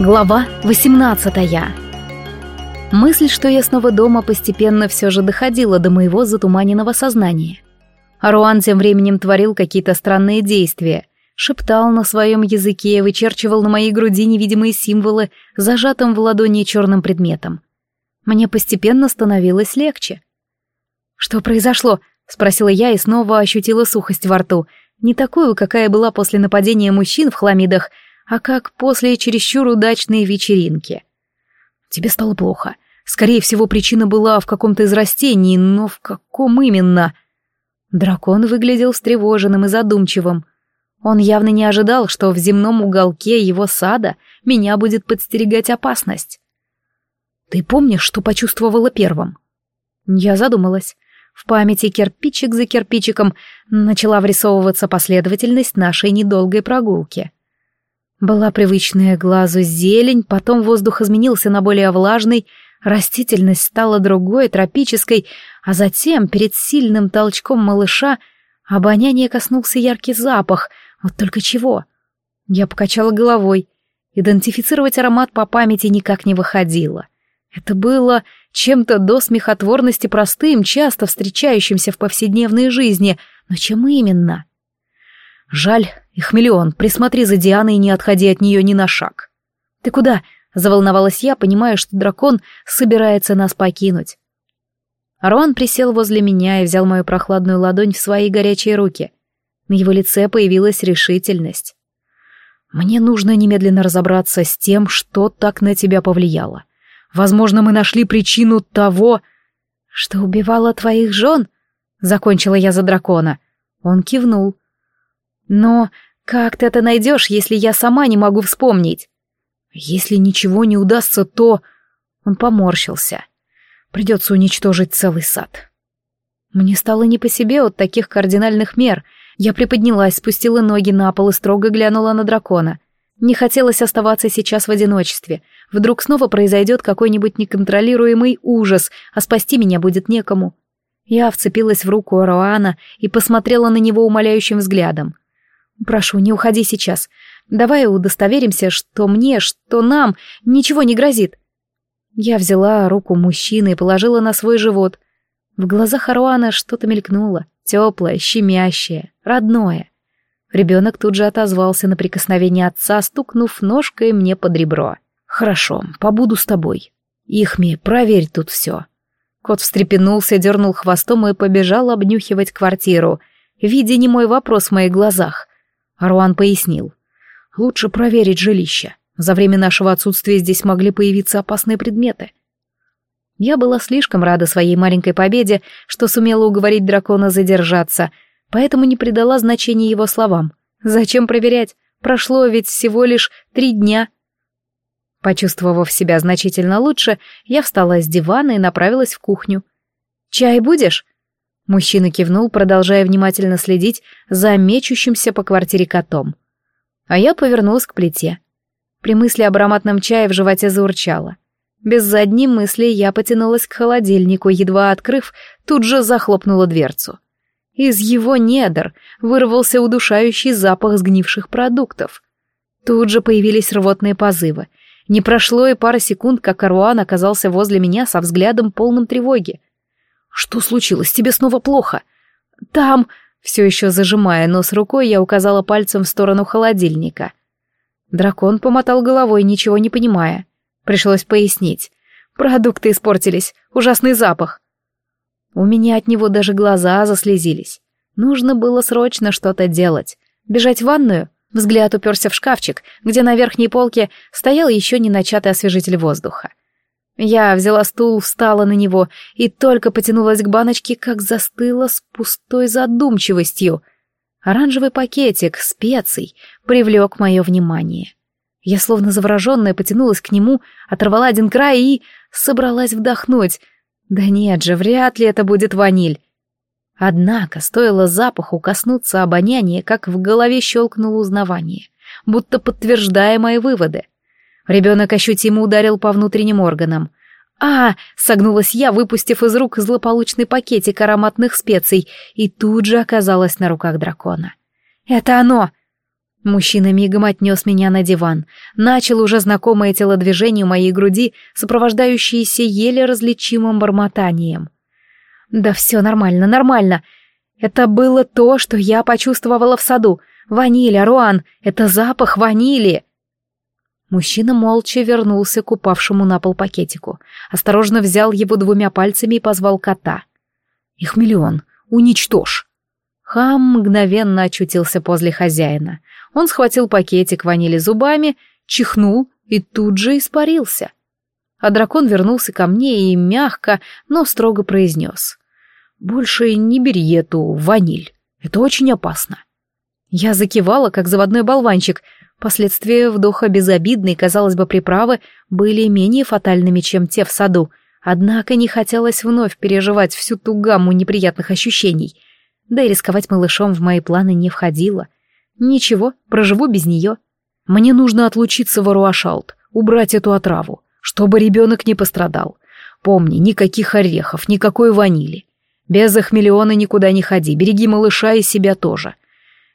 Глава 18 Мысль, что я снова дома, постепенно все же доходила до моего затуманенного сознания. Аруан тем временем творил какие-то странные действия, шептал на своем языке, вычерчивал на моей груди невидимые символы, зажатым в ладони черным предметом. Мне постепенно становилось легче. «Что произошло?» — спросила я и снова ощутила сухость во рту, не такую, какая была после нападения мужчин в хламидах, а как после чересчур удачной вечеринки. Тебе стало плохо. Скорее всего, причина была в каком-то из растений, но в каком именно? Дракон выглядел встревоженным и задумчивым. Он явно не ожидал, что в земном уголке его сада меня будет подстерегать опасность. «Ты помнишь, что почувствовала первым?» Я задумалась. В памяти кирпичик за кирпичиком начала врисовываться последовательность нашей недолгой прогулки. Была привычная глазу зелень, потом воздух изменился на более влажный, растительность стала другой, тропической, а затем, перед сильным толчком малыша, обоняние коснулся яркий запах, вот только чего. Я покачала головой. Идентифицировать аромат по памяти никак не выходило. Это было чем-то до смехотворности простым, часто встречающимся в повседневной жизни, но чем именно? Жаль, их миллион, присмотри за Дианой и не отходи от нее ни на шаг. Ты куда? Заволновалась я, понимая, что дракон собирается нас покинуть. Аруан присел возле меня и взял мою прохладную ладонь в свои горячие руки. На его лице появилась решительность. «Мне нужно немедленно разобраться с тем, что так на тебя повлияло. Возможно, мы нашли причину того...» «Что убивало твоих жен?» — закончила я за дракона. Он кивнул. Но как ты это найдешь, если я сама не могу вспомнить? Если ничего не удастся, то... Он поморщился. Придется уничтожить целый сад. Мне стало не по себе от таких кардинальных мер. Я приподнялась, спустила ноги на пол и строго глянула на дракона. Не хотелось оставаться сейчас в одиночестве. Вдруг снова произойдет какой-нибудь неконтролируемый ужас, а спасти меня будет некому. Я вцепилась в руку Аруана и посмотрела на него умоляющим взглядом. Прошу, не уходи сейчас. Давай удостоверимся, что мне, что нам ничего не грозит. Я взяла руку мужчины и положила на свой живот. В глазах Аруана что-то мелькнуло, теплое, щемящее, родное. Ребенок тут же отозвался на прикосновение отца, стукнув ножкой мне под ребро. «Хорошо, побуду с тобой. Ихми, проверь тут все». Кот встрепенулся, дернул хвостом и побежал обнюхивать квартиру, видя немой вопрос в моих глазах. Аруан пояснил. «Лучше проверить жилище. За время нашего отсутствия здесь могли появиться опасные предметы». Я была слишком рада своей маленькой победе, что сумела уговорить дракона задержаться, поэтому не придала значения его словам. Зачем проверять? Прошло ведь всего лишь три дня. Почувствовав себя значительно лучше, я встала с дивана и направилась в кухню. «Чай будешь?» Мужчина кивнул, продолжая внимательно следить за мечущимся по квартире котом. А я повернулась к плите. При мысли об ароматном чае в животе заурчало. Без задней мысли я потянулась к холодильнику, едва открыв, тут же захлопнула дверцу. Из его недр вырвался удушающий запах сгнивших продуктов. Тут же появились рвотные позывы. Не прошло и пара секунд, как Аруан оказался возле меня со взглядом полным тревоги. «Что случилось? Тебе снова плохо?» «Там...» Все еще зажимая нос рукой, я указала пальцем в сторону холодильника. Дракон помотал головой, ничего не понимая. Пришлось пояснить. «Продукты испортились. Ужасный запах». У меня от него даже глаза заслезились. Нужно было срочно что-то делать. Бежать в ванную? Взгляд уперся в шкафчик, где на верхней полке стоял еще не начатый освежитель воздуха. Я взяла стул, встала на него и только потянулась к баночке, как застыла с пустой задумчивостью. Оранжевый пакетик специй привлек мое внимание. Я словно завороженная потянулась к нему, оторвала один край и собралась вдохнуть. Да нет же, вряд ли это будет ваниль. Однако стоило запаху коснуться обоняния, как в голове щелкнуло узнавание, будто подтверждая мои выводы. Ребенок ощутимо ударил по внутренним органам. «А!» — согнулась я, выпустив из рук злополучный пакетик ароматных специй, и тут же оказалась на руках дракона. «Это оно!» Мужчина мигом отнес меня на диван, начал уже знакомое телодвижение моей груди, сопровождающееся еле различимым бормотанием. «Да все нормально, нормально. Это было то, что я почувствовала в саду. Ваниль, Аруан, это запах ванили!» Мужчина молча вернулся к упавшему на пол пакетику, осторожно взял его двумя пальцами и позвал кота. «Их миллион. Уничтожь!» Хам мгновенно очутился возле хозяина. Он схватил пакетик ванили зубами, чихнул и тут же испарился. А дракон вернулся ко мне и мягко, но строго произнес. «Больше не бери эту ваниль. Это очень опасно». Я закивала, как заводной болванчик. Последствия вдоха безобидной, казалось бы, приправы были менее фатальными, чем те в саду, однако не хотелось вновь переживать всю ту гамму неприятных ощущений. Да и рисковать малышом в мои планы не входило. Ничего, проживу без нее. Мне нужно отлучиться в Аруашалт, убрать эту отраву, чтобы ребенок не пострадал. Помни, никаких орехов, никакой ванили. Без их миллиона никуда не ходи, береги малыша и себя тоже.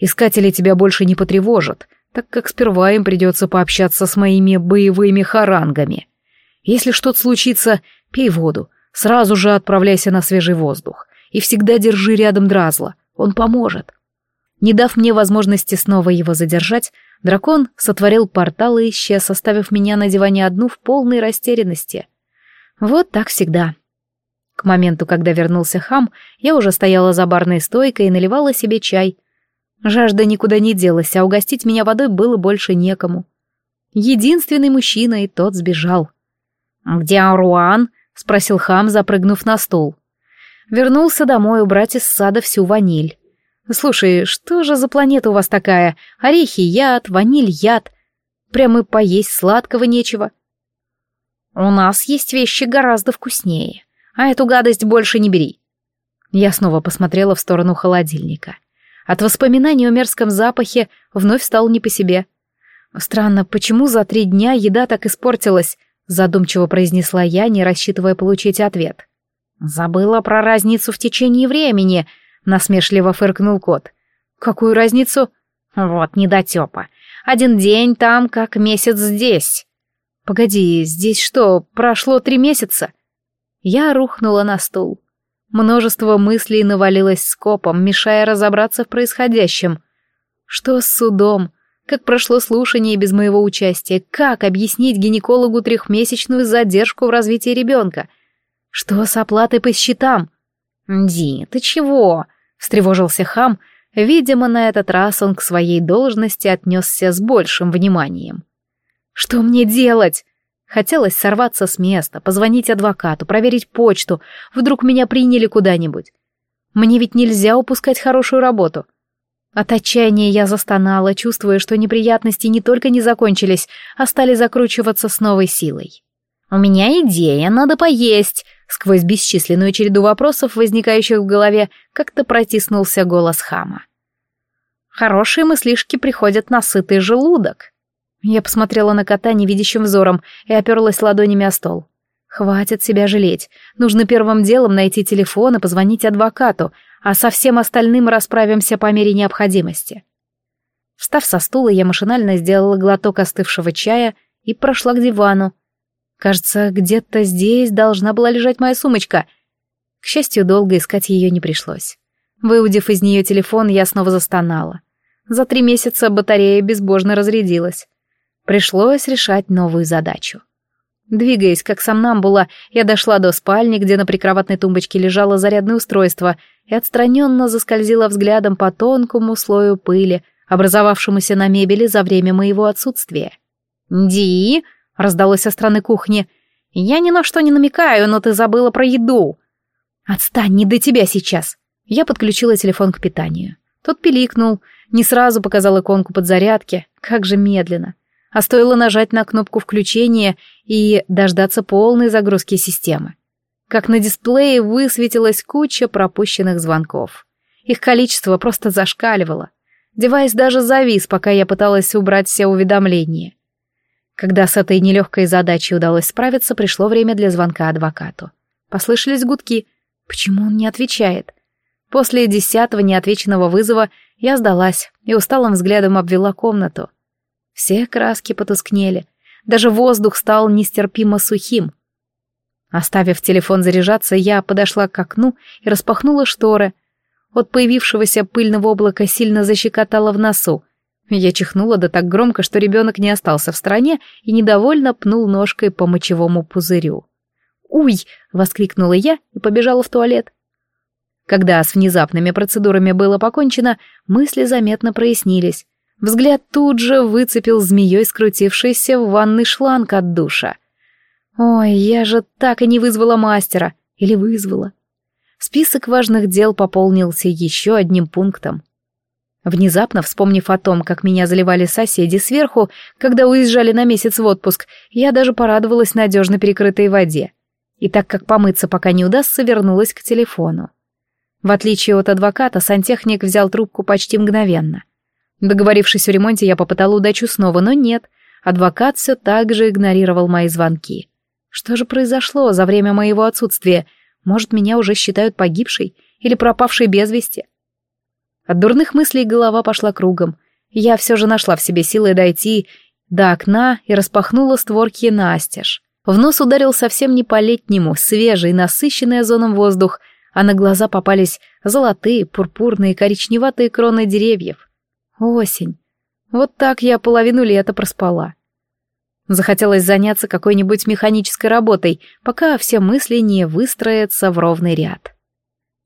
Искатели тебя больше не потревожат, так как сперва им придется пообщаться с моими боевыми харангами. Если что-то случится, пей воду, сразу же отправляйся на свежий воздух и всегда держи рядом Дразла, он поможет. Не дав мне возможности снова его задержать, дракон сотворил портал и исчез, оставив меня на диване одну в полной растерянности. Вот так всегда. К моменту, когда вернулся хам, я уже стояла за барной стойкой и наливала себе чай — Жажда никуда не делась, а угостить меня водой было больше некому. Единственный мужчина, и тот сбежал. «Где Аруан?» — спросил хам, запрыгнув на стол. Вернулся домой убрать из сада всю ваниль. «Слушай, что же за планета у вас такая? Орехи — яд, ваниль — яд. Прямо поесть сладкого нечего». «У нас есть вещи гораздо вкуснее, а эту гадость больше не бери». Я снова посмотрела в сторону холодильника. От воспоминаний о мерзком запахе вновь стал не по себе. «Странно, почему за три дня еда так испортилась?» задумчиво произнесла я, не рассчитывая получить ответ. «Забыла про разницу в течение времени», — насмешливо фыркнул кот. «Какую разницу?» «Вот недотепа. Один день там, как месяц здесь». «Погоди, здесь что, прошло три месяца?» Я рухнула на стул. Множество мыслей навалилось скопом, мешая разобраться в происходящем. Что с судом? Как прошло слушание без моего участия? Как объяснить гинекологу трехмесячную задержку в развитии ребенка? Что с оплатой по счетам? «Ди, ты чего?» — встревожился хам. Видимо, на этот раз он к своей должности отнесся с большим вниманием. «Что мне делать?» Хотелось сорваться с места, позвонить адвокату, проверить почту. Вдруг меня приняли куда-нибудь. Мне ведь нельзя упускать хорошую работу. От отчаяния я застонала, чувствуя, что неприятности не только не закончились, а стали закручиваться с новой силой. «У меня идея, надо поесть!» Сквозь бесчисленную череду вопросов, возникающих в голове, как-то протиснулся голос хама. «Хорошие мыслишки приходят на сытый желудок». Я посмотрела на кота невидящим взором и оперлась ладонями о стол. Хватит себя жалеть. Нужно первым делом найти телефон и позвонить адвокату, а со всем остальным расправимся по мере необходимости. Встав со стула, я машинально сделала глоток остывшего чая и прошла к дивану. Кажется, где-то здесь должна была лежать моя сумочка. К счастью, долго искать ее не пришлось. Выудив из нее телефон, я снова застонала. За три месяца батарея безбожно разрядилась. Пришлось решать новую задачу. Двигаясь как сомнамбула, я дошла до спальни, где на прикроватной тумбочке лежало зарядное устройство, и отстраненно заскользила взглядом по тонкому слою пыли, образовавшемуся на мебели за время моего отсутствия. «Ди!» — раздалось со стороны кухни. «Я ни на что не намекаю, но ты забыла про еду!» «Отстань, не до тебя сейчас!» Я подключила телефон к питанию. Тот пиликнул, не сразу показал иконку подзарядки, как же медленно а стоило нажать на кнопку включения и дождаться полной загрузки системы. Как на дисплее высветилась куча пропущенных звонков. Их количество просто зашкаливало. Девайс даже завис, пока я пыталась убрать все уведомления. Когда с этой нелегкой задачей удалось справиться, пришло время для звонка адвокату. Послышались гудки. Почему он не отвечает? После десятого неотвеченного вызова я сдалась и усталым взглядом обвела комнату. Все краски потускнели, даже воздух стал нестерпимо сухим. Оставив телефон заряжаться, я подошла к окну и распахнула шторы. От появившегося пыльного облака сильно защекотало в носу. Я чихнула да так громко, что ребенок не остался в стороне и недовольно пнул ножкой по мочевому пузырю. «Уй!» — воскликнула я и побежала в туалет. Когда с внезапными процедурами было покончено, мысли заметно прояснились. Взгляд тут же выцепил змеей скрутившийся в ванной шланг от душа. Ой, я же так и не вызвала мастера. Или вызвала. Список важных дел пополнился еще одним пунктом. Внезапно, вспомнив о том, как меня заливали соседи сверху, когда уезжали на месяц в отпуск, я даже порадовалась надежно перекрытой воде. И так как помыться пока не удастся, вернулась к телефону. В отличие от адвоката, сантехник взял трубку почти мгновенно. Договорившись о ремонте, я попытала удачу снова, но нет. Адвокат все так же игнорировал мои звонки. Что же произошло за время моего отсутствия? Может, меня уже считают погибшей или пропавшей без вести? От дурных мыслей голова пошла кругом. Я все же нашла в себе силы дойти до окна и распахнула створки настежь. В нос ударил совсем не по-летнему, свежий, насыщенный озоном воздух, а на глаза попались золотые, пурпурные, коричневатые кроны деревьев. Осень. Вот так я половину лета проспала. Захотелось заняться какой-нибудь механической работой, пока все мысли не выстроятся в ровный ряд.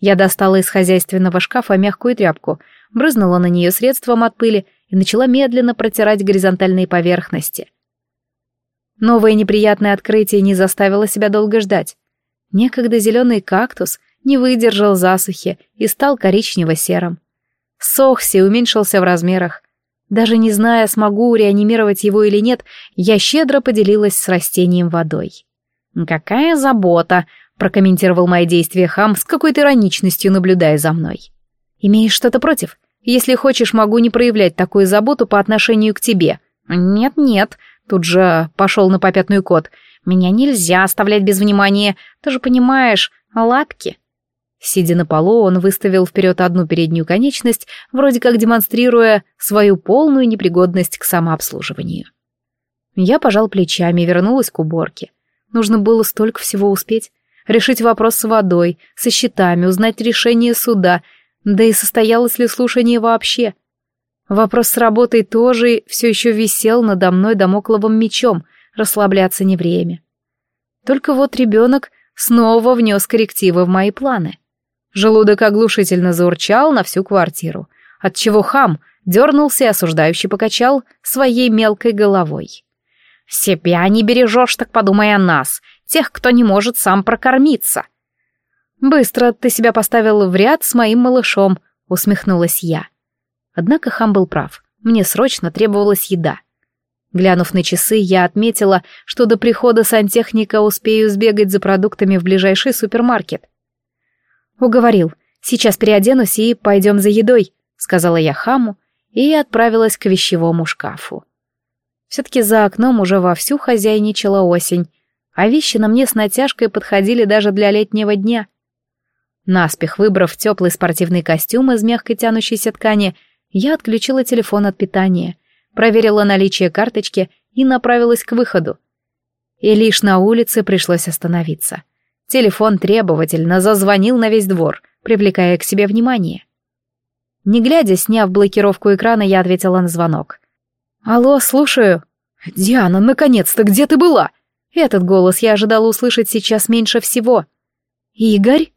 Я достала из хозяйственного шкафа мягкую тряпку, брызнула на нее средством от пыли и начала медленно протирать горизонтальные поверхности. Новое неприятное открытие не заставило себя долго ждать. Некогда зеленый кактус не выдержал засухи и стал коричнево-серым. Сохся и уменьшился в размерах. Даже не зная, смогу реанимировать его или нет, я щедро поделилась с растением водой. «Какая забота!» — прокомментировал мои действия хам с какой-то ироничностью, наблюдая за мной. «Имеешь что-то против? Если хочешь, могу не проявлять такую заботу по отношению к тебе». «Нет-нет», — тут же пошел на попятную кот. «Меня нельзя оставлять без внимания. Ты же понимаешь, лапки». Сидя на полу, он выставил вперед одну переднюю конечность, вроде как демонстрируя свою полную непригодность к самообслуживанию. Я пожал плечами и вернулась к уборке. Нужно было столько всего успеть. Решить вопрос с водой, со счетами, узнать решение суда, да и состоялось ли слушание вообще. Вопрос с работой тоже все еще висел надо мной домокловым мечом, расслабляться не время. Только вот ребенок снова внес коррективы в мои планы. Желудок оглушительно заурчал на всю квартиру, отчего хам дернулся и осуждающий покачал своей мелкой головой. «Себя не бережешь, так подумай о нас, тех, кто не может сам прокормиться». «Быстро ты себя поставил в ряд с моим малышом», — усмехнулась я. Однако хам был прав, мне срочно требовалась еда. Глянув на часы, я отметила, что до прихода сантехника успею сбегать за продуктами в ближайший супермаркет. «Уговорил. Сейчас переоденусь и пойдем за едой», — сказала я хаму и отправилась к вещевому шкафу. Все-таки за окном уже вовсю хозяйничала осень, а вещи на мне с натяжкой подходили даже для летнего дня. Наспех выбрав теплый спортивный костюм из мягкой тянущейся ткани, я отключила телефон от питания, проверила наличие карточки и направилась к выходу. И лишь на улице пришлось остановиться. Телефон требовательно зазвонил на весь двор, привлекая к себе внимание. Не глядя, сняв блокировку экрана, я ответила на звонок. «Алло, слушаю». «Диана, наконец-то, где ты была?» Этот голос я ожидала услышать сейчас меньше всего. «Игорь?»